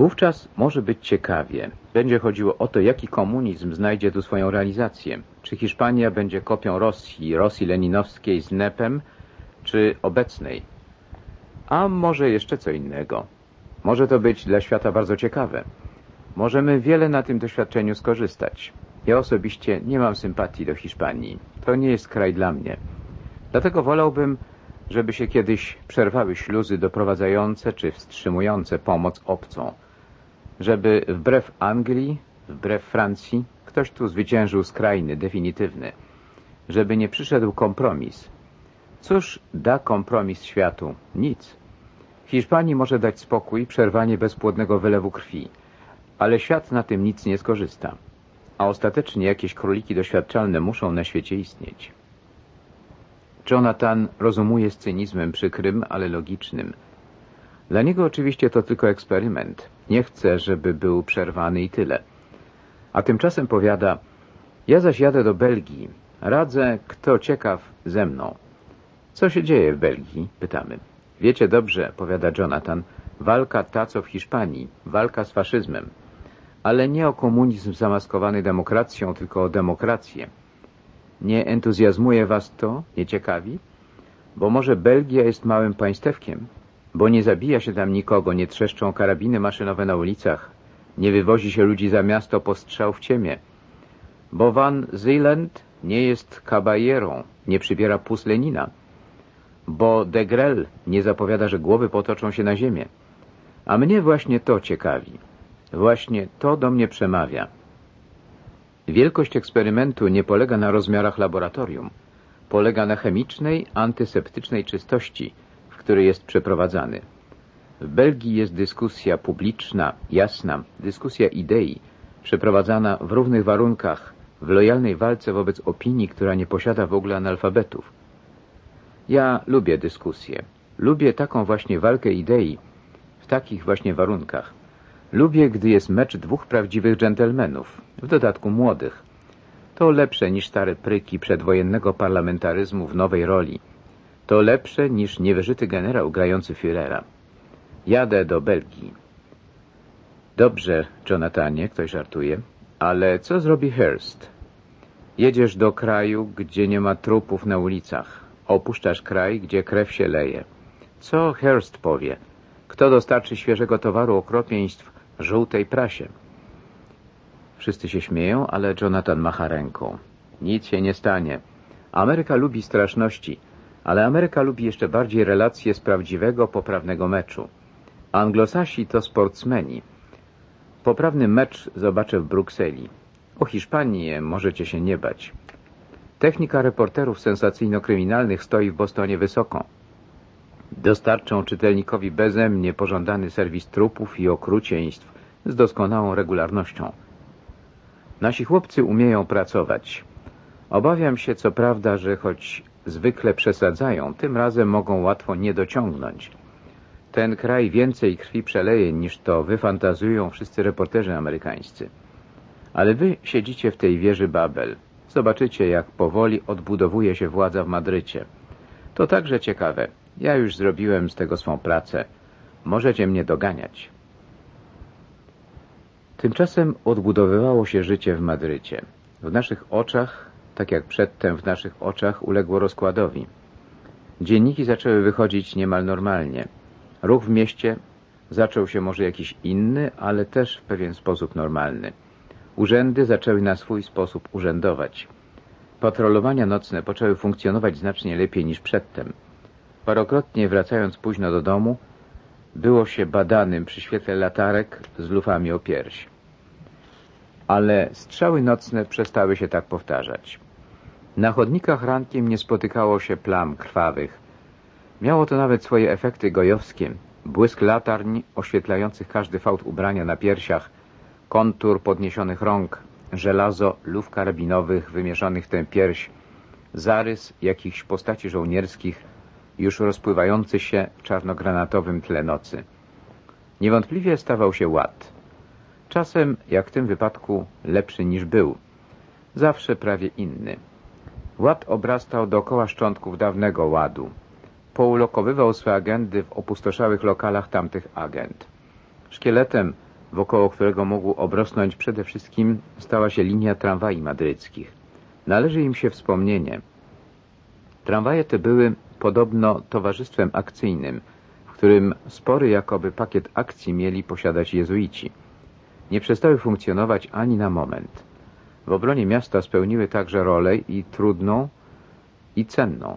Wówczas może być ciekawie. Będzie chodziło o to, jaki komunizm znajdzie tu swoją realizację. Czy Hiszpania będzie kopią Rosji, Rosji leninowskiej z NEP-em, czy obecnej? A może jeszcze co innego. Może to być dla świata bardzo ciekawe. Możemy wiele na tym doświadczeniu skorzystać. Ja osobiście nie mam sympatii do Hiszpanii. To nie jest kraj dla mnie. Dlatego wolałbym, żeby się kiedyś przerwały śluzy doprowadzające czy wstrzymujące pomoc obcą. Żeby wbrew Anglii, wbrew Francji, ktoś tu zwyciężył skrajny, definitywny. Żeby nie przyszedł kompromis. Cóż da kompromis światu? Nic. Hiszpanii może dać spokój, przerwanie bezpłodnego wylewu krwi, ale świat na tym nic nie skorzysta. A ostatecznie jakieś króliki doświadczalne muszą na świecie istnieć. Jonathan rozumuje z cynizmem przykrym, ale logicznym. Dla niego oczywiście to tylko eksperyment. Nie chce, żeby był przerwany i tyle. A tymczasem powiada, ja zaś jadę do Belgii. Radzę, kto ciekaw, ze mną. Co się dzieje w Belgii? Pytamy. Wiecie dobrze, powiada Jonathan, walka ta co w Hiszpanii, walka z faszyzmem. Ale nie o komunizm zamaskowany demokracją, tylko o demokrację. Nie entuzjazmuje was to? Nie ciekawi? Bo może Belgia jest małym państewkiem? Bo nie zabija się tam nikogo, nie trzeszczą karabiny maszynowe na ulicach, nie wywozi się ludzi za miasto po strzał w ciemię. Bo Van Zeeland nie jest kabajerą, nie przybiera pus Lenina. Bo de Grel nie zapowiada, że głowy potoczą się na ziemię. A mnie właśnie to ciekawi. Właśnie to do mnie przemawia. Wielkość eksperymentu nie polega na rozmiarach laboratorium. Polega na chemicznej, antyseptycznej czystości, w której jest przeprowadzany. W Belgii jest dyskusja publiczna, jasna, dyskusja idei, przeprowadzana w równych warunkach, w lojalnej walce wobec opinii, która nie posiada w ogóle analfabetów. Ja lubię dyskusję. Lubię taką właśnie walkę idei, w takich właśnie warunkach. Lubię, gdy jest mecz dwóch prawdziwych dżentelmenów, w dodatku młodych. To lepsze niż stare pryki przedwojennego parlamentaryzmu w nowej roli. To lepsze niż niewyżyty generał grający Führera. Jadę do Belgii. Dobrze, Jonathanie, ktoś żartuje, ale co zrobi Hearst? Jedziesz do kraju, gdzie nie ma trupów na ulicach. Opuszczasz kraj, gdzie krew się leje. Co Hearst powie? Kto dostarczy świeżego towaru okropieństw żółtej prasie? Wszyscy się śmieją, ale Jonathan macha ręką. Nic się nie stanie. Ameryka lubi straszności, ale Ameryka lubi jeszcze bardziej relacje z prawdziwego, poprawnego meczu. Anglosasi to sportsmeni. Poprawny mecz zobaczę w Brukseli. O Hiszpanii możecie się nie bać. Technika reporterów sensacyjno-kryminalnych stoi w Bostonie wysoko. Dostarczą czytelnikowi bezemnie pożądany serwis trupów i okrucieństw z doskonałą regularnością. Nasi chłopcy umieją pracować. Obawiam się, co prawda, że choć zwykle przesadzają, tym razem mogą łatwo nie dociągnąć. Ten kraj więcej krwi przeleje, niż to wyfantazują wszyscy reporterzy amerykańscy. Ale wy siedzicie w tej wieży Babel. Zobaczycie, jak powoli odbudowuje się władza w Madrycie. To także ciekawe. Ja już zrobiłem z tego swą pracę. Możecie mnie doganiać. Tymczasem odbudowywało się życie w Madrycie. W naszych oczach, tak jak przedtem w naszych oczach, uległo rozkładowi. Dzienniki zaczęły wychodzić niemal normalnie. Ruch w mieście zaczął się może jakiś inny, ale też w pewien sposób normalny. Urzędy zaczęły na swój sposób urzędować. Patrolowania nocne poczęły funkcjonować znacznie lepiej niż przedtem. Parokrotnie wracając późno do domu, było się badanym przy świetle latarek z lufami o pierś. Ale strzały nocne przestały się tak powtarzać. Na chodnikach rankiem nie spotykało się plam krwawych. Miało to nawet swoje efekty gojowskie. Błysk latarń oświetlających każdy fałd ubrania na piersiach, kontur podniesionych rąk, żelazo luf karabinowych wymieszanych w tę pierś, zarys jakichś postaci żołnierskich, już rozpływający się w czarnogranatowym tle nocy. Niewątpliwie stawał się ład. Czasem, jak w tym wypadku, lepszy niż był. Zawsze prawie inny. Ład obrastał dookoła szczątków dawnego ładu. Poulokowywał swe agendy w opustoszałych lokalach tamtych agent. Szkieletem wokoło którego mógł obrosnąć przede wszystkim, stała się linia tramwaj madryckich. Należy im się wspomnienie. Tramwaje te były podobno towarzystwem akcyjnym, w którym spory jakoby pakiet akcji mieli posiadać jezuici. Nie przestały funkcjonować ani na moment. W obronie miasta spełniły także rolę i trudną, i cenną.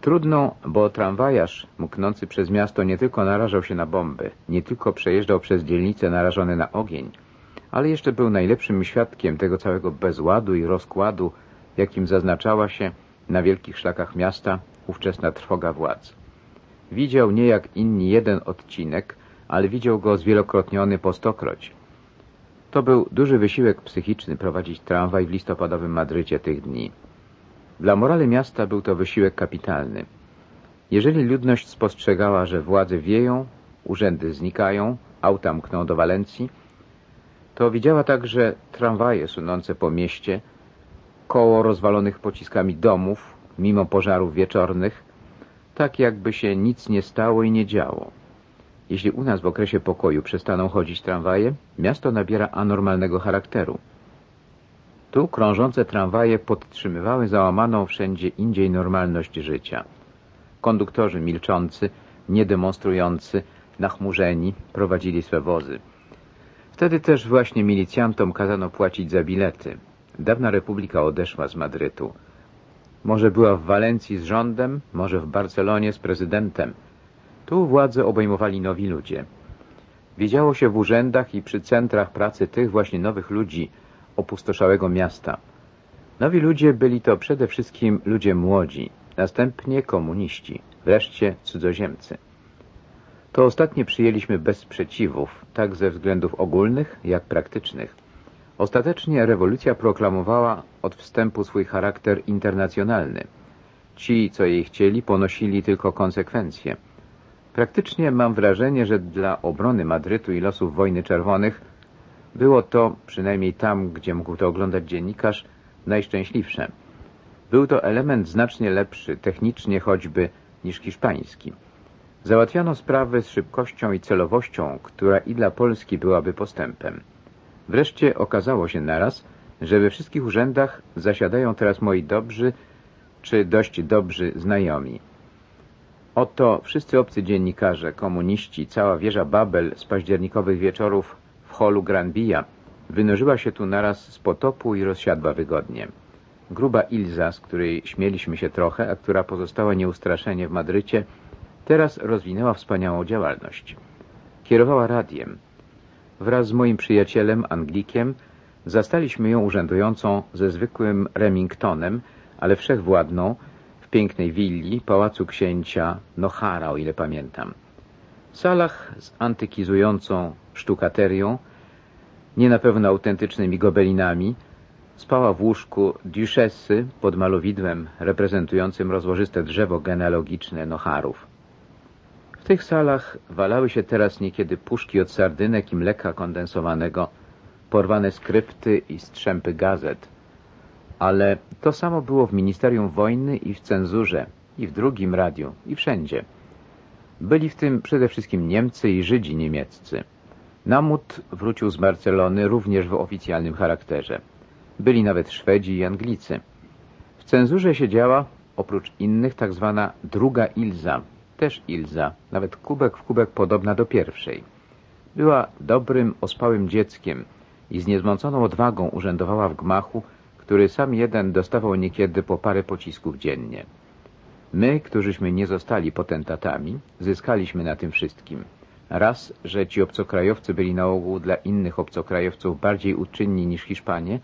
Trudną, bo tramwajarz mknący przez miasto nie tylko narażał się na bomby, nie tylko przejeżdżał przez dzielnice narażone na ogień, ale jeszcze był najlepszym świadkiem tego całego bezładu i rozkładu, jakim zaznaczała się na wielkich szlakach miasta ówczesna trwoga władz. Widział nie jak inni jeden odcinek, ale widział go zwielokrotniony po stokroć. To był duży wysiłek psychiczny prowadzić tramwaj w listopadowym Madrycie tych dni. Dla morale miasta był to wysiłek kapitalny. Jeżeli ludność spostrzegała, że władze wieją, urzędy znikają, auta mkną do Walencji, to widziała także tramwaje sunące po mieście, koło rozwalonych pociskami domów, mimo pożarów wieczornych, tak jakby się nic nie stało i nie działo. Jeśli u nas w okresie pokoju przestaną chodzić tramwaje, miasto nabiera anormalnego charakteru. Tu krążące tramwaje podtrzymywały załamaną wszędzie indziej normalność życia. Konduktorzy milczący, niedemonstrujący, nachmurzeni prowadzili swe wozy. Wtedy też właśnie milicjantom kazano płacić za bilety. Dawna republika odeszła z Madrytu. Może była w Walencji z rządem, może w Barcelonie z prezydentem. Tu władzę obejmowali nowi ludzie. Wiedziało się w urzędach i przy centrach pracy tych właśnie nowych ludzi, opustoszałego miasta. Nowi ludzie byli to przede wszystkim ludzie młodzi, następnie komuniści, wreszcie cudzoziemcy. To ostatnie przyjęliśmy bez sprzeciwów, tak ze względów ogólnych, jak praktycznych. Ostatecznie rewolucja proklamowała od wstępu swój charakter internacjonalny. Ci, co jej chcieli, ponosili tylko konsekwencje. Praktycznie mam wrażenie, że dla obrony Madrytu i losów wojny czerwonych było to, przynajmniej tam, gdzie mógł to oglądać dziennikarz, najszczęśliwsze. Był to element znacznie lepszy, technicznie choćby, niż hiszpański. Załatwiano sprawy z szybkością i celowością, która i dla Polski byłaby postępem. Wreszcie okazało się naraz, że we wszystkich urzędach zasiadają teraz moi dobrzy czy dość dobrzy znajomi. Oto wszyscy obcy dziennikarze, komuniści, cała wieża Babel z październikowych wieczorów holu Granbija, wynurzyła się tu naraz z potopu i rozsiadła wygodnie. Gruba Ilza, z której śmieliśmy się trochę, a która pozostała nieustraszenie w Madrycie, teraz rozwinęła wspaniałą działalność. Kierowała radiem. Wraz z moim przyjacielem, Anglikiem, zastaliśmy ją urzędującą ze zwykłym Remingtonem, ale wszechwładną, w pięknej willi, pałacu księcia Nohara, o ile pamiętam. W salach z antykizującą sztukaterią, nie na pewno autentycznymi gobelinami, spała w łóżku duchessy pod malowidłem reprezentującym rozłożyste drzewo genealogiczne Nocharów. W tych salach walały się teraz niekiedy puszki od sardynek i mleka kondensowanego, porwane skrypty i strzępy gazet. Ale to samo było w Ministerium Wojny i w cenzurze, i w drugim radiu, i wszędzie. Byli w tym przede wszystkim Niemcy i Żydzi niemieccy. Namut wrócił z Barcelony również w oficjalnym charakterze. Byli nawet Szwedzi i Anglicy. W cenzurze siedziała, oprócz innych, tak zwana druga Ilza, też Ilza, nawet kubek w kubek podobna do pierwszej. Była dobrym, ospałym dzieckiem i z niezmąconą odwagą urzędowała w gmachu, który sam jeden dostawał niekiedy po parę pocisków dziennie. My, którzyśmy nie zostali potentatami, zyskaliśmy na tym wszystkim. Raz, że ci obcokrajowcy byli na ogół dla innych obcokrajowców bardziej uczynni niż Hiszpanie,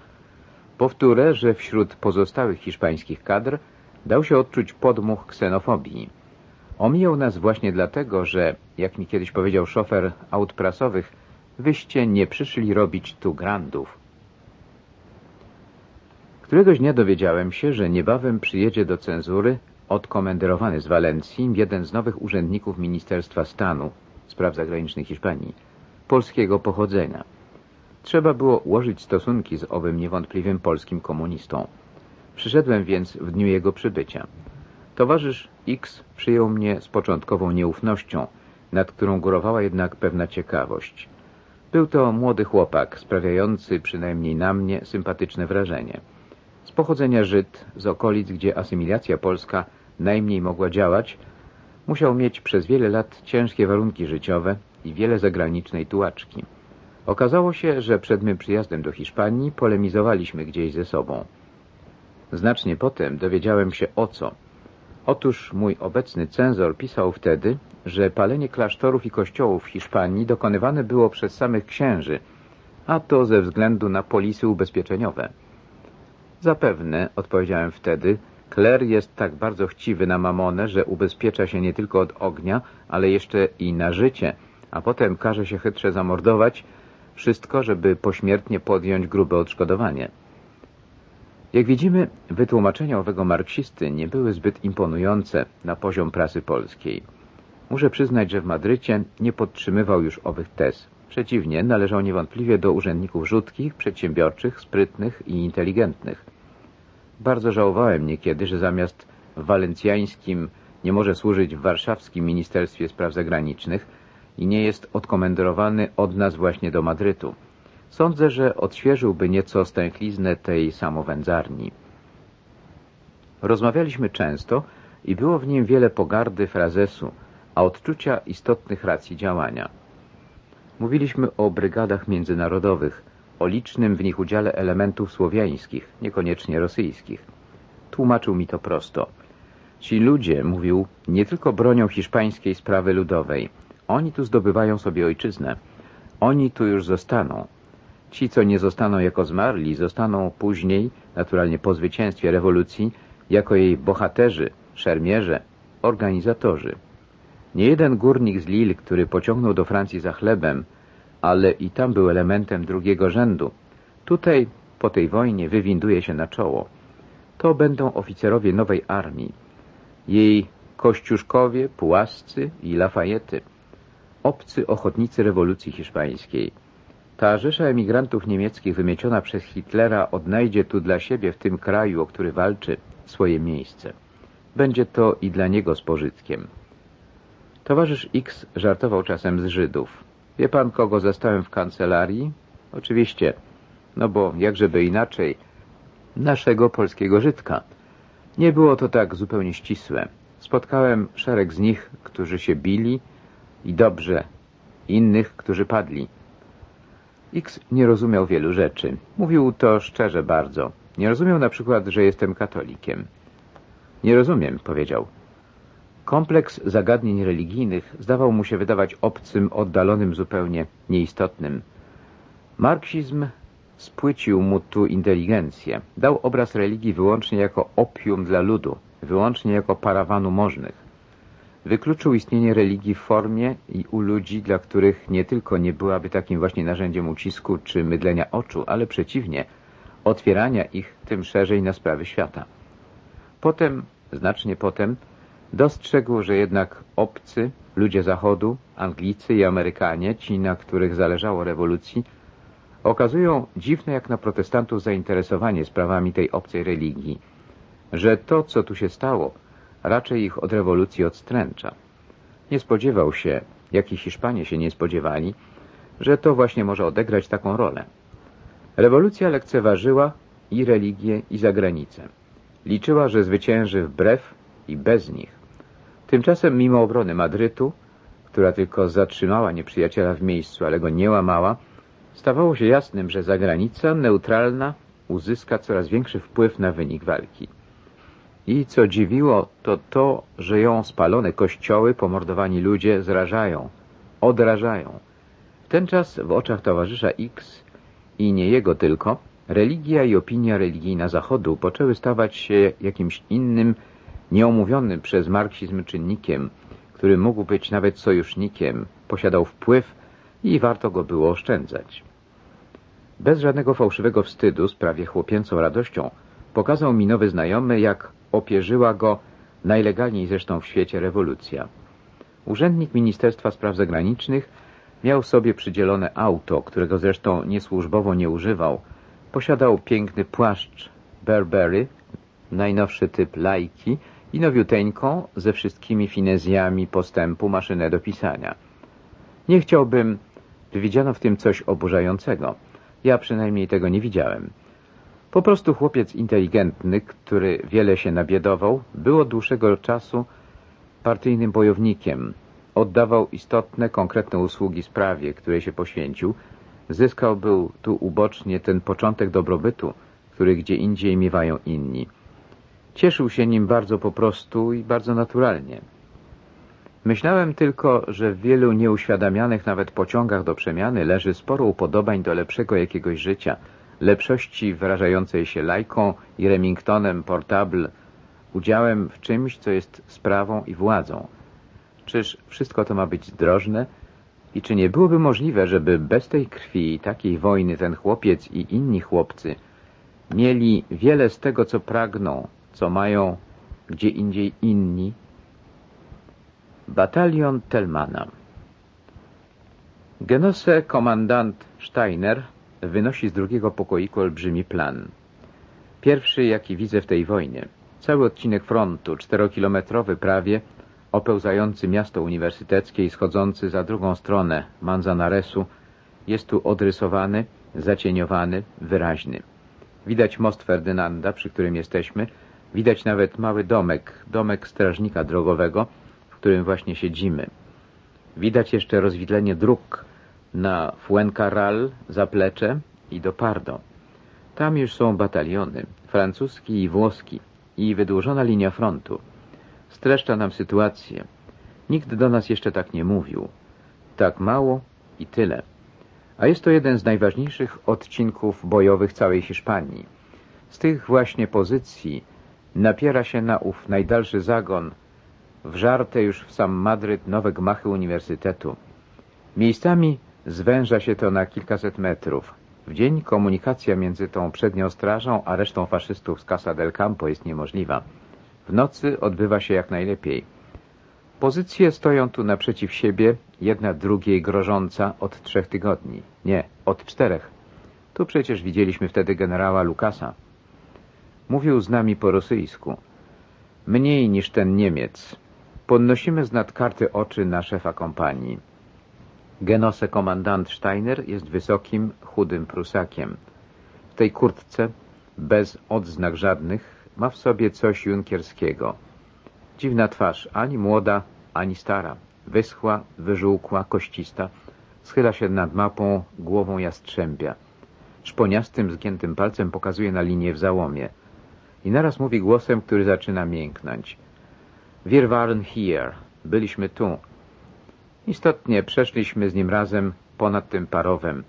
powtórę, że wśród pozostałych hiszpańskich kadr dał się odczuć podmuch ksenofobii. Omijał nas właśnie dlatego, że, jak mi kiedyś powiedział szofer aut prasowych, wyście nie przyszli robić tu grandów. Któregoś dnia dowiedziałem się, że niebawem przyjedzie do cenzury odkomenderowany z Walencji jeden z nowych urzędników Ministerstwa Stanu, Spraw Zagranicznych Hiszpanii, polskiego pochodzenia. Trzeba było ułożyć stosunki z owym niewątpliwym polskim komunistą. Przyszedłem więc w dniu jego przybycia. Towarzysz X przyjął mnie z początkową nieufnością, nad którą górowała jednak pewna ciekawość. Był to młody chłopak, sprawiający przynajmniej na mnie sympatyczne wrażenie. Pochodzenia Żyd, z okolic, gdzie asymilacja polska najmniej mogła działać, musiał mieć przez wiele lat ciężkie warunki życiowe i wiele zagranicznej tułaczki. Okazało się, że przed mym przyjazdem do Hiszpanii polemizowaliśmy gdzieś ze sobą. Znacznie potem dowiedziałem się o co. Otóż mój obecny cenzor pisał wtedy, że palenie klasztorów i kościołów w Hiszpanii dokonywane było przez samych księży, a to ze względu na polisy ubezpieczeniowe. Zapewne, odpowiedziałem wtedy, kler jest tak bardzo chciwy na mamonę, że ubezpiecza się nie tylko od ognia, ale jeszcze i na życie, a potem każe się chytrze zamordować, wszystko, żeby pośmiertnie podjąć grube odszkodowanie. Jak widzimy, wytłumaczenia owego marksisty nie były zbyt imponujące na poziom prasy polskiej. Muszę przyznać, że w Madrycie nie podtrzymywał już owych tez. Przeciwnie, należał niewątpliwie do urzędników rzutkich, przedsiębiorczych, sprytnych i inteligentnych. Bardzo żałowałem niekiedy, że zamiast walencjańskim nie może służyć w warszawskim Ministerstwie Spraw Zagranicznych i nie jest odkomendowany od nas właśnie do Madrytu. Sądzę, że odświeżyłby nieco stęchliznę tej samowędzarni. Rozmawialiśmy często i było w nim wiele pogardy frazesu, a odczucia istotnych racji działania. Mówiliśmy o brygadach międzynarodowych, o licznym w nich udziale elementów słowiańskich, niekoniecznie rosyjskich. Tłumaczył mi to prosto. Ci ludzie, mówił, nie tylko bronią hiszpańskiej sprawy ludowej. Oni tu zdobywają sobie ojczyznę. Oni tu już zostaną. Ci, co nie zostaną jako zmarli, zostaną później, naturalnie po zwycięstwie rewolucji, jako jej bohaterzy, szermierze, organizatorzy. Nie jeden górnik z Lille, który pociągnął do Francji za chlebem, ale i tam był elementem drugiego rzędu. Tutaj, po tej wojnie, wywinduje się na czoło. To będą oficerowie nowej armii. Jej kościuszkowie, pułascy i Lafayette. Obcy ochotnicy rewolucji hiszpańskiej. Ta rzesza emigrantów niemieckich wymieciona przez Hitlera odnajdzie tu dla siebie w tym kraju, o który walczy, swoje miejsce. Będzie to i dla niego z pożytkiem. Towarzysz X żartował czasem z Żydów. Wie pan, kogo zastałem w kancelarii? Oczywiście, no bo jakżeby inaczej, naszego polskiego Żydka. Nie było to tak zupełnie ścisłe. Spotkałem szereg z nich, którzy się bili i dobrze, innych, którzy padli. X nie rozumiał wielu rzeczy. Mówił to szczerze bardzo. Nie rozumiał na przykład, że jestem katolikiem. Nie rozumiem, powiedział. Kompleks zagadnień religijnych zdawał mu się wydawać obcym, oddalonym zupełnie, nieistotnym. Marksizm spłycił mu tu inteligencję. Dał obraz religii wyłącznie jako opium dla ludu, wyłącznie jako parawanu możnych. Wykluczył istnienie religii w formie i u ludzi, dla których nie tylko nie byłaby takim właśnie narzędziem ucisku czy mydlenia oczu, ale przeciwnie, otwierania ich tym szerzej na sprawy świata. Potem, znacznie potem, Dostrzegł, że jednak obcy, ludzie Zachodu, Anglicy i Amerykanie, ci, na których zależało rewolucji, okazują dziwne jak na protestantów zainteresowanie sprawami tej obcej religii, że to, co tu się stało, raczej ich od rewolucji odstręcza. Nie spodziewał się, jak i Hiszpanie się nie spodziewali, że to właśnie może odegrać taką rolę. Rewolucja lekceważyła i religię, i zagranicę. Liczyła, że zwycięży wbrew i bez nich. Tymczasem mimo obrony Madrytu, która tylko zatrzymała nieprzyjaciela w miejscu, ale go nie łamała, stawało się jasnym, że zagranica neutralna uzyska coraz większy wpływ na wynik walki. I co dziwiło, to to, że ją spalone kościoły, pomordowani ludzie zrażają, odrażają. W ten czas w oczach towarzysza X i nie jego tylko, religia i opinia religijna Zachodu poczęły stawać się jakimś innym, nieomówionym przez marksizm czynnikiem, który mógł być nawet sojusznikiem, posiadał wpływ i warto go było oszczędzać. Bez żadnego fałszywego wstydu, z prawie chłopięcą radością, pokazał mi nowy znajomy, jak opierzyła go najlegalniej zresztą w świecie rewolucja. Urzędnik Ministerstwa Spraw Zagranicznych miał sobie przydzielone auto, którego zresztą niesłużbowo nie używał. Posiadał piękny płaszcz Burberry, najnowszy typ lajki i nowiuteńką, ze wszystkimi finezjami postępu maszynę do pisania. Nie chciałbym, by widziano w tym coś oburzającego. Ja przynajmniej tego nie widziałem. Po prostu chłopiec inteligentny, który wiele się nabiedował, był od dłuższego czasu partyjnym bojownikiem. Oddawał istotne, konkretne usługi sprawie, której się poświęcił. Zyskał był tu ubocznie ten początek dobrobytu, który gdzie indziej miewają inni. Cieszył się nim bardzo po prostu i bardzo naturalnie. Myślałem tylko, że w wielu nieuświadamianych nawet pociągach do przemiany leży sporo upodobań do lepszego jakiegoś życia, lepszości wyrażającej się lajką i Remingtonem Portable, udziałem w czymś, co jest sprawą i władzą. Czyż wszystko to ma być zdrożne? I czy nie byłoby możliwe, żeby bez tej krwi i takiej wojny ten chłopiec i inni chłopcy mieli wiele z tego, co pragną, co mają gdzie indziej inni? Batalion Telmana Genose komandant Steiner wynosi z drugiego pokoiku olbrzymi plan. Pierwszy, jaki widzę w tej wojnie. Cały odcinek frontu, czterokilometrowy prawie, opełzający miasto uniwersyteckie i schodzący za drugą stronę Manzanaresu, jest tu odrysowany, zacieniowany, wyraźny. Widać most Ferdynanda, przy którym jesteśmy, widać nawet mały domek, domek strażnika drogowego, w którym właśnie siedzimy. Widać jeszcze rozwidlenie dróg na Fuencarral, Zaplecze i do Pardo. Tam już są bataliony, francuski i włoski, i wydłużona linia frontu. Streszcza nam sytuację. Nikt do nas jeszcze tak nie mówił. Tak mało i tyle. A jest to jeden z najważniejszych odcinków bojowych całej Hiszpanii. Z tych właśnie pozycji napiera się na ów najdalszy zagon, wżarte już w sam Madryt nowe gmachy uniwersytetu. Miejscami zwęża się to na kilkaset metrów. W dzień komunikacja między tą przednią strażą a resztą faszystów z Casa del Campo jest niemożliwa. W nocy odbywa się jak najlepiej. Pozycje stoją tu naprzeciw siebie, jedna drugiej grożąca od trzech tygodni. Nie, od czterech. Tu przecież widzieliśmy wtedy generała Lukasa. Mówił z nami po rosyjsku. Mniej niż ten Niemiec. Podnosimy z nad karty oczy na szefa kompanii. Genose komandant Steiner jest wysokim, chudym prusakiem. W tej kurtce, bez odznak żadnych, ma w sobie coś junkierskiego. Dziwna twarz, ani młoda, ani stara. Wyschła, wyżółkła, koścista. Schyla się nad mapą głową jastrzębia. Szponiastym, zgiętym palcem pokazuje na linię w załomie. I naraz mówi głosem, który zaczyna mięknąć. Wir waren hier. Byliśmy tu. Istotnie przeszliśmy z nim razem ponad tym parowem.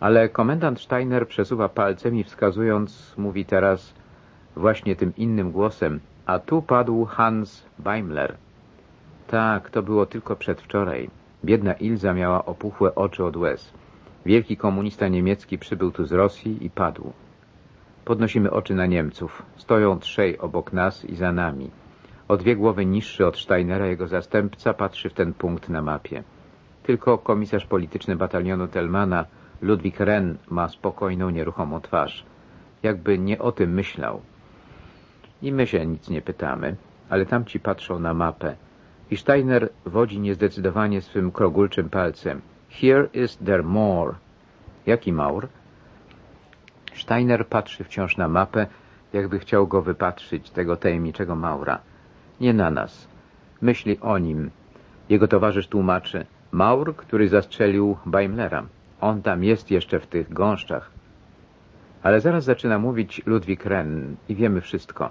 Ale komendant Steiner przesuwa palcem i wskazując, mówi teraz właśnie tym innym głosem, a tu padł Hans Beimler. Tak, to było tylko przedwczoraj. Biedna Ilza miała opuchłe oczy od łez. Wielki komunista niemiecki przybył tu z Rosji i padł. Podnosimy oczy na Niemców. Stoją trzej obok nas i za nami. O dwie głowy niższy od Steinera jego zastępca patrzy w ten punkt na mapie. Tylko komisarz polityczny batalionu Telmana, Ludwik Ren, ma spokojną, nieruchomą twarz. Jakby nie o tym myślał. I my się nic nie pytamy, ale tamci patrzą na mapę. I Steiner wodzi niezdecydowanie swym krogulczym palcem. Here is there more. Jaki Maur? Steiner patrzy wciąż na mapę, jakby chciał go wypatrzyć, tego tajemniczego Maura. Nie na nas. Myśli o nim. Jego towarzysz tłumaczy. Maur, który zastrzelił Beimlera. On tam jest jeszcze w tych gąszczach. Ale zaraz zaczyna mówić Ludwik Ren i wiemy wszystko.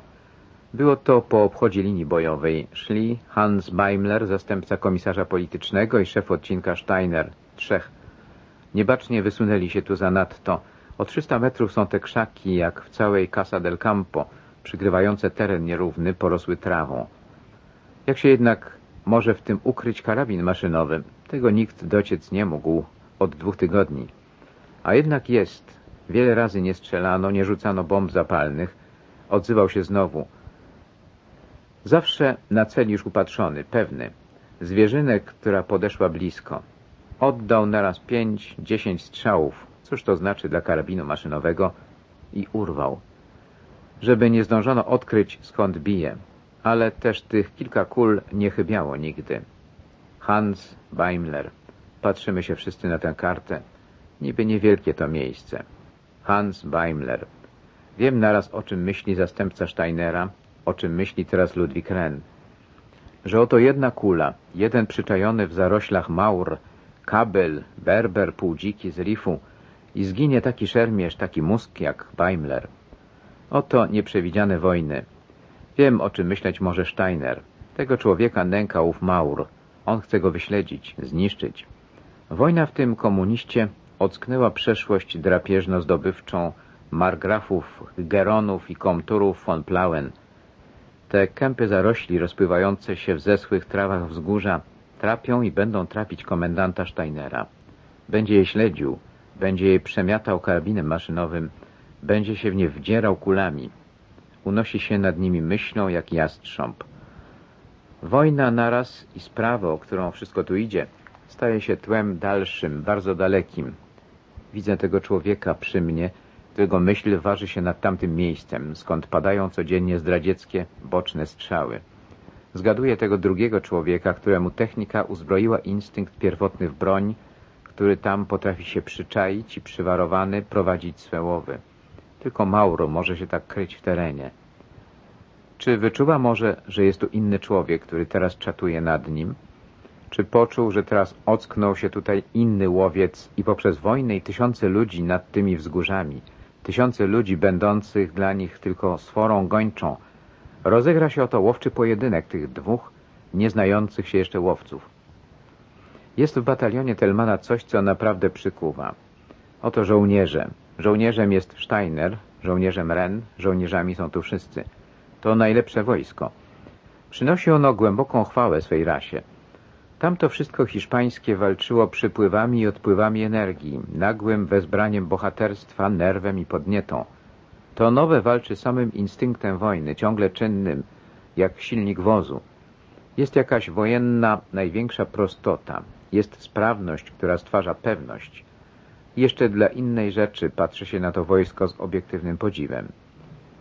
Było to po obchodzie linii bojowej. Szli Hans Beimler, zastępca komisarza politycznego i szef odcinka Steiner. Trzech. Niebacznie wysunęli się tu zanadto. O 300 metrów są te krzaki, jak w całej Casa del Campo, przygrywające teren nierówny, porosły trawą. Jak się jednak może w tym ukryć karabin maszynowy? Tego nikt dociec nie mógł od dwóch tygodni. A jednak jest. Wiele razy nie strzelano, nie rzucano bomb zapalnych. Odzywał się znowu. Zawsze na cel już upatrzony, pewny. Zwierzynek, która podeszła blisko. Oddał naraz pięć, dziesięć strzałów. Cóż to znaczy dla karabinu maszynowego? I urwał. Żeby nie zdążono odkryć, skąd bije ale też tych kilka kul nie chybiało nigdy. Hans Beimler. Patrzymy się wszyscy na tę kartę. Niby niewielkie to miejsce. Hans Beimler. Wiem naraz, o czym myśli zastępca Steinera, o czym myśli teraz Ludwik Renn. Że oto jedna kula, jeden przyczajony w zaroślach maur, kabel, berber półdziki z rifu i zginie taki szermierz, taki mózg jak Beimler. Oto nieprzewidziane wojny. Wiem, o czym myśleć może Steiner. Tego człowieka nęka ów Maur. On chce go wyśledzić, zniszczyć. Wojna w tym komuniście ocknęła przeszłość drapieżno-zdobywczą margrafów, geronów i komturów von Plauen. Te kępy zarośli rozpływające się w zeschłych trawach wzgórza trapią i będą trapić komendanta Steinera. Będzie je śledził, będzie je przemiatał karabinem maszynowym, będzie się w nie wdzierał kulami. Unosi się nad nimi myślą jak jastrząb. Wojna naraz i sprawa, o którą wszystko tu idzie, staje się tłem dalszym, bardzo dalekim. Widzę tego człowieka przy mnie, którego myśl waży się nad tamtym miejscem, skąd padają codziennie zdradzieckie, boczne strzały. Zgaduję tego drugiego człowieka, któremu technika uzbroiła instynkt pierwotny w broń, który tam potrafi się przyczaić i przywarowany prowadzić swe łowy. Tylko Mauro może się tak kryć w terenie. Czy wyczuwa może, że jest tu inny człowiek, który teraz czatuje nad nim? Czy poczuł, że teraz ocknął się tutaj inny łowiec i poprzez wojnę i tysiące ludzi nad tymi wzgórzami, tysiące ludzi będących dla nich tylko sforą gończą, rozegra się oto łowczy pojedynek tych dwóch, nieznających się jeszcze łowców. Jest w batalionie Telmana coś, co naprawdę przykuwa. Oto żołnierze. Żołnierzem jest Steiner, żołnierzem Ren, żołnierzami są tu wszyscy. To najlepsze wojsko. Przynosi ono głęboką chwałę swej rasie. Tamto wszystko hiszpańskie walczyło przypływami i odpływami energii, nagłym wezbraniem bohaterstwa, nerwem i podnietą. To nowe walczy samym instynktem wojny, ciągle czynnym, jak silnik wozu. Jest jakaś wojenna, największa prostota. Jest sprawność, która stwarza pewność. Jeszcze dla innej rzeczy patrzy się na to wojsko z obiektywnym podziwem.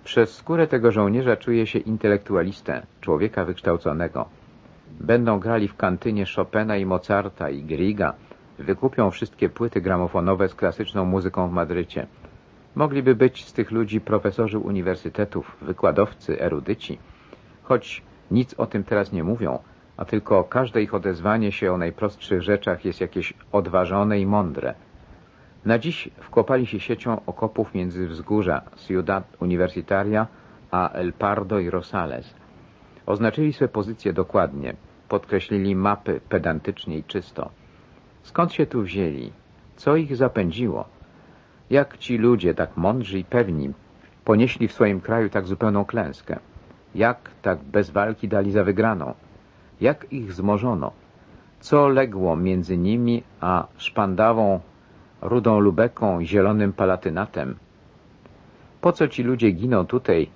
Przez skórę tego żołnierza czuje się intelektualistę, człowieka wykształconego. Będą grali w kantynie Chopina i Mozarta i Griga, wykupią wszystkie płyty gramofonowe z klasyczną muzyką w Madrycie. Mogliby być z tych ludzi profesorzy uniwersytetów, wykładowcy, erudyci, choć nic o tym teraz nie mówią, a tylko każde ich odezwanie się o najprostszych rzeczach jest jakieś odważone i mądre. Na dziś wkopali się siecią okopów między wzgórza Ciudad Universitaria a El Pardo i Rosales. Oznaczyli swe pozycje dokładnie, podkreślili mapy pedantycznie i czysto. Skąd się tu wzięli? Co ich zapędziło? Jak ci ludzie, tak mądrzy i pewni, ponieśli w swoim kraju tak zupełną klęskę? Jak tak bez walki dali za wygraną? Jak ich zmożono? Co legło między nimi a szpandawą, rudą lubeką zielonym palatynatem? Po co ci ludzie giną tutaj,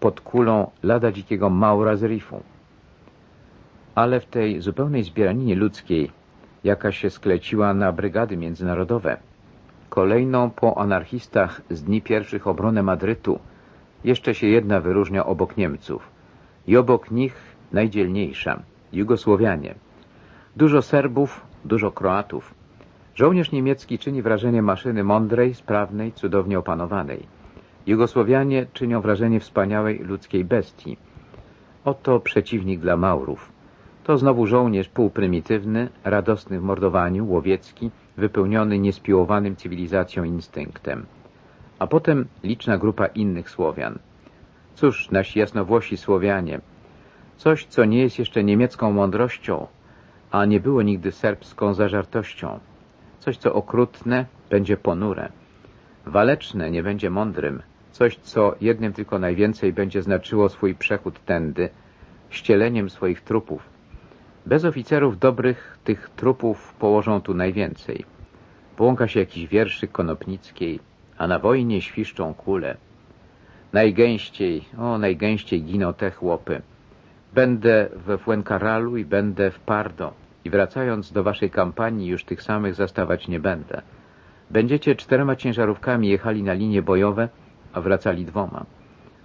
pod kulą lada dzikiego Maura z rifu? Ale w tej zupełnej zbieraninie ludzkiej, jaka się skleciła na brygady międzynarodowe, kolejną po anarchistach z dni pierwszych obronę Madrytu, jeszcze się jedna wyróżnia obok Niemców i obok nich najdzielniejsza, Jugosłowianie. Dużo Serbów, dużo Kroatów. Żołnierz niemiecki czyni wrażenie maszyny mądrej, sprawnej, cudownie opanowanej. Jugosłowianie czynią wrażenie wspaniałej ludzkiej bestii. Oto przeciwnik dla Maurów. To znowu żołnierz półprymitywny, radosny w mordowaniu, łowiecki, wypełniony niespiłowanym cywilizacją instynktem. A potem liczna grupa innych Słowian. Cóż, nasi jasnowłosi Słowianie, coś, co nie jest jeszcze niemiecką mądrością, a nie było nigdy serbską zażartością. Coś, co okrutne, będzie ponure. Waleczne nie będzie mądrym. Coś, co jednym tylko najwięcej będzie znaczyło swój przechód tędy, ścieleniem swoich trupów. Bez oficerów dobrych tych trupów położą tu najwięcej. Błąka się jakiś wierszyk Konopnickiej, a na wojnie świszczą kule. Najgęściej, o najgęściej giną te chłopy. Będę we Fuencaralu i będę w Pardo i wracając do waszej kampanii już tych samych zastawać nie będę. Będziecie czterema ciężarówkami jechali na linie bojowe, a wracali dwoma.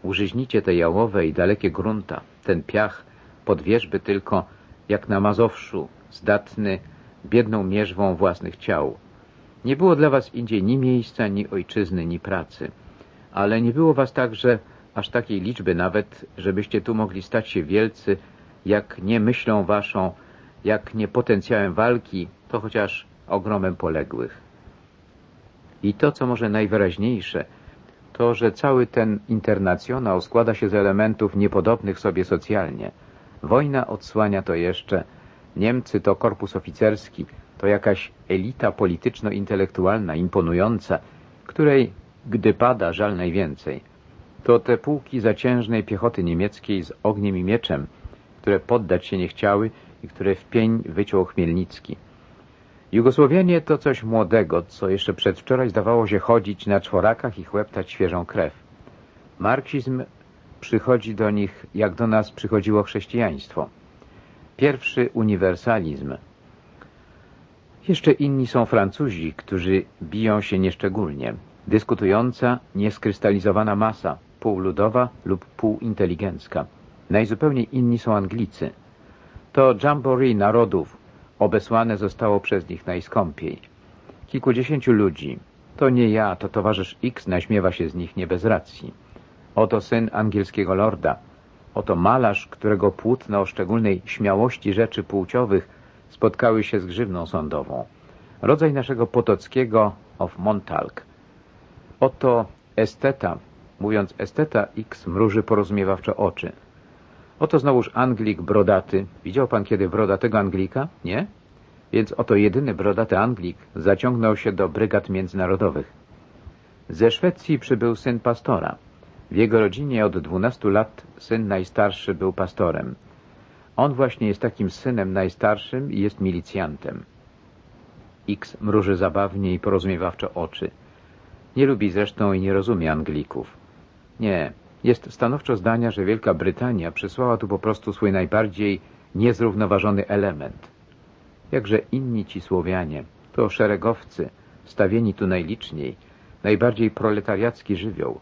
Użyźnicie te jałowe i dalekie grunta, ten piach, podwierzby tylko, jak na Mazowszu, zdatny biedną mierzwą własnych ciał. Nie było dla was indziej ni miejsca, ni ojczyzny, ni pracy. Ale nie było was także aż takiej liczby nawet, żebyście tu mogli stać się wielcy, jak nie myślą waszą, jak nie potencjałem walki, to chociaż ogromem poległych. I to, co może najwyraźniejsze, to, że cały ten internacjonał składa się z elementów niepodobnych sobie socjalnie. Wojna odsłania to jeszcze, Niemcy to korpus oficerski, to jakaś elita polityczno-intelektualna, imponująca, której, gdy pada, żal najwięcej. To te pułki zaciężnej piechoty niemieckiej z ogniem i mieczem, które poddać się nie chciały i które w pień wyciął Chmielnicki. Jugosłowianie to coś młodego, co jeszcze przedwczoraj zdawało się chodzić na czworakach i chłeptać świeżą krew. Marksizm przychodzi do nich, jak do nas przychodziło chrześcijaństwo. Pierwszy uniwersalizm. Jeszcze inni są Francuzi, którzy biją się nieszczególnie. Dyskutująca, nieskrystalizowana masa, półludowa lub półinteligencka. Najzupełniej inni są Anglicy. To jamboree narodów obesłane zostało przez nich najskąpiej. Kilkudziesięciu ludzi. To nie ja, to towarzysz X naśmiewa się z nich nie bez racji. Oto syn angielskiego lorda. Oto malarz, którego płótno o szczególnej śmiałości rzeczy płciowych spotkały się z grzywną sądową. Rodzaj naszego Potockiego of Montalk. Oto esteta, mówiąc esteta X mruży porozumiewawczo oczy. Oto znowuż Anglik brodaty. Widział pan kiedy brodatego Anglika? Nie? Więc oto jedyny brodaty Anglik zaciągnął się do brygad międzynarodowych. Ze Szwecji przybył syn pastora. W jego rodzinie od dwunastu lat syn najstarszy był pastorem. On właśnie jest takim synem najstarszym i jest milicjantem. X mruży zabawnie i porozumiewawczo oczy. Nie lubi zresztą i nie rozumie Anglików. Nie, jest stanowczo zdania, że Wielka Brytania przysłała tu po prostu swój najbardziej niezrównoważony element. Jakże inni ci Słowianie, to szeregowcy, stawieni tu najliczniej, najbardziej proletariacki żywioł.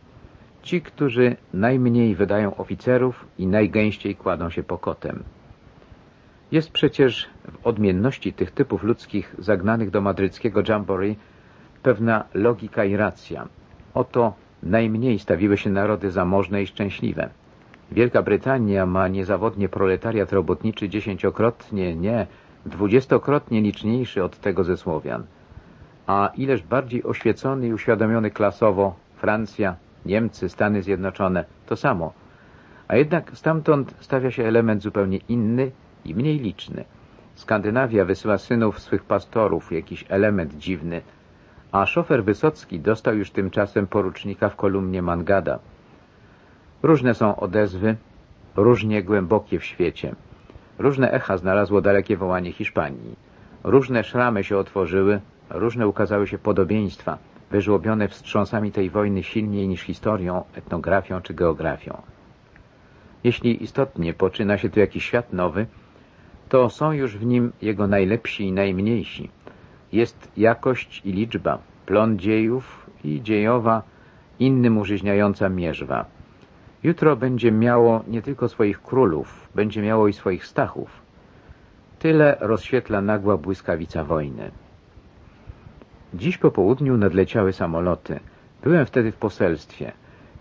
Ci, którzy najmniej wydają oficerów i najgęściej kładą się pokotem. Jest przecież w odmienności tych typów ludzkich zagnanych do madryckiego jamboree pewna logika i racja. Oto najmniej stawiły się narody zamożne i szczęśliwe. Wielka Brytania ma niezawodnie proletariat robotniczy dziesięciokrotnie, nie, dwudziestokrotnie liczniejszy od tego ze Słowian. A ileż bardziej oświecony i uświadomiony klasowo Francja, Niemcy, Stany Zjednoczone, to samo. A jednak stamtąd stawia się element zupełnie inny i mniej liczny. Skandynawia wysyła synów swych pastorów, jakiś element dziwny, a szofer Wysocki dostał już tymczasem porucznika w kolumnie Mangada. Różne są odezwy, różnie głębokie w świecie. Różne echa znalazło dalekie wołanie Hiszpanii. Różne szramy się otworzyły, różne ukazały się podobieństwa, wyżłobione wstrząsami tej wojny silniej niż historią, etnografią czy geografią. Jeśli istotnie poczyna się tu jakiś świat nowy, to są już w nim jego najlepsi i najmniejsi. Jest jakość i liczba, plon dziejów i dziejowa, innym użyźniająca mierzwa. Jutro będzie miało nie tylko swoich królów, będzie miało i swoich stachów. Tyle rozświetla nagła błyskawica wojny. Dziś po południu nadleciały samoloty. Byłem wtedy w poselstwie.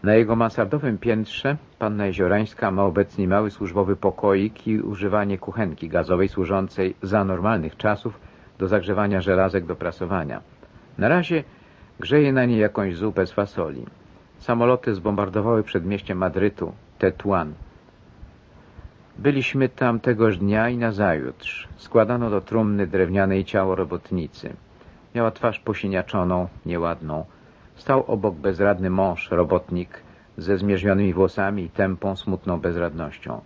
Na jego mansardowym piętrze panna Jeziorańska ma obecnie mały służbowy pokoik i używanie kuchenki gazowej służącej za normalnych czasów do zagrzewania żelazek do prasowania. Na razie grzeje na niej jakąś zupę z fasoli. Samoloty zbombardowały przedmieście Madrytu, Tetuan. Byliśmy tam tegoż dnia i nazajutrz. Składano do trumny drewnianej ciało robotnicy. Miała twarz posiniaczoną, nieładną. Stał obok bezradny mąż, robotnik, ze zmierzwionymi włosami i tępą, smutną bezradnością.